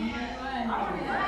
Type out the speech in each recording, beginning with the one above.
Amen.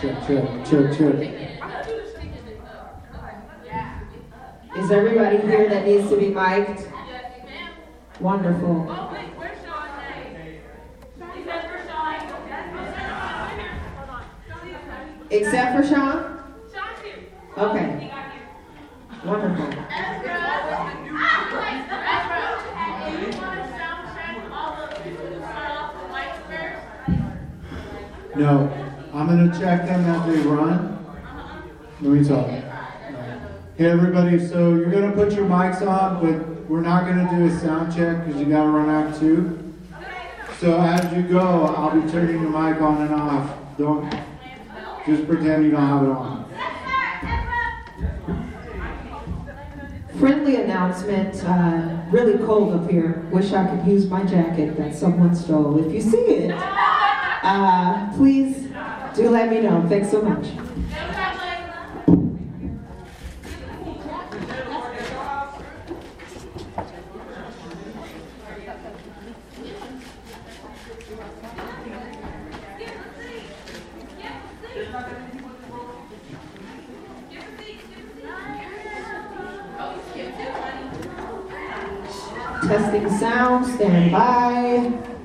Check, check, check. Is everybody here that needs to be mic'd? Wonderful. Except for Sean? Okay. Wonderful. No. I'm going to check them as they run. Let me talk. Hey, everybody, so you're going to put your mics on, but we're not going to do a sound check because you got to run out too. So as you go, I'll be turning your mic on and off. Don't just pretend you don't have it on. Friendly announcement, uh, really cold up here. Wish I could use my jacket that someone stole. If you see it, uh, please do let me know. Thanks so much. Testing sound, stand by.